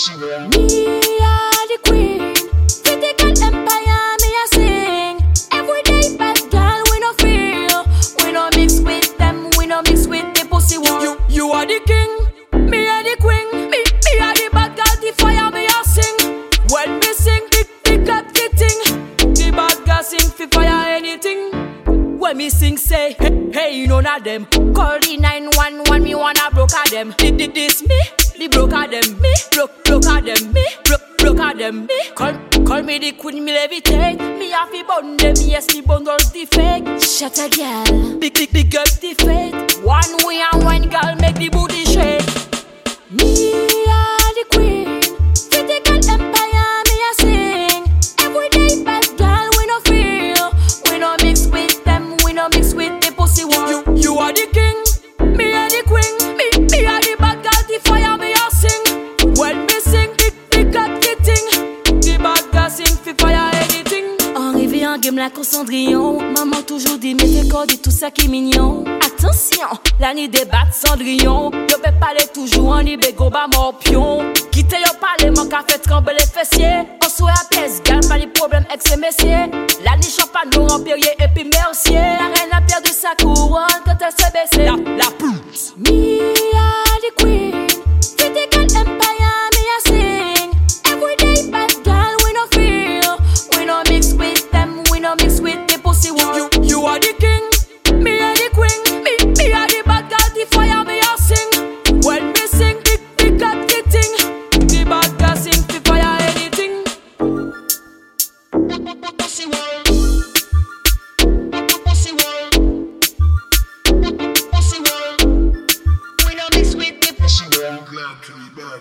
she wear. Me are the queen, critical empire. Me a sing every day, best girl. We no feel, we no mix with them, we no mix with the pussy one. You, you, you are the king, me are the queen. Me, me are the bad girl. The fire me a sing. When me sing, the the clap the ting. The bad girl sing fi fire anything. When me sing say, hey, hey none of them. Call the 911, me wanna broker them. Did this me? The broker them, me. Broke, broker them, me. Broke, broker them, me. Call, call me the queen, me levitate. Me have to bun them, yes, me bundles the fake. Shut a girl. Big, big, big up the faith. One way and one girl make the booty En game Cendrillon. Maman toujours dit, mais fais corps, dit tout ça qui est mignon. Attention, L'année des battes Cendrillon. Yo pe pale toujou an li bego ba morpion Kite yo pale man ka fe tremble les fessiers. On sou a pièce, gal pas les problèmes avec ses messieurs. L'année champagne, Laurent Perrier et puis Mercier. La reine a perdu sa couronne quand elle s'est baissée back, to me back.